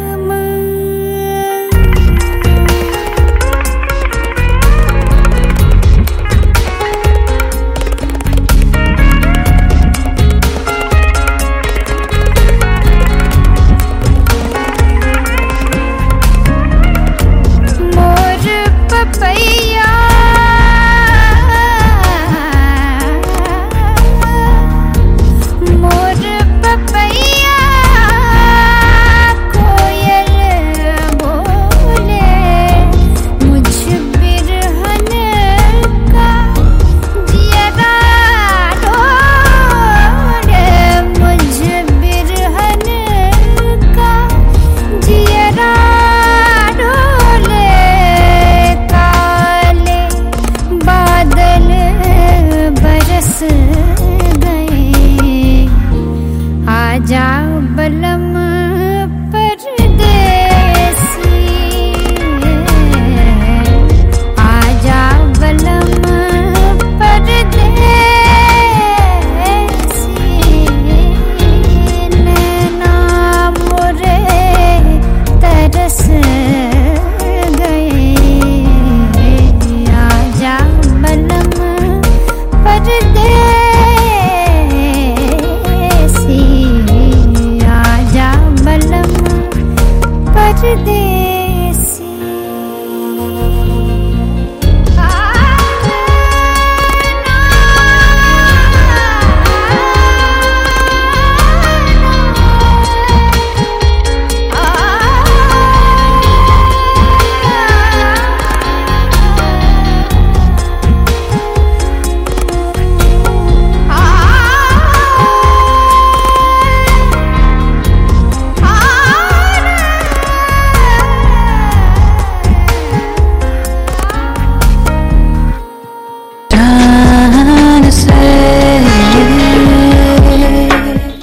teman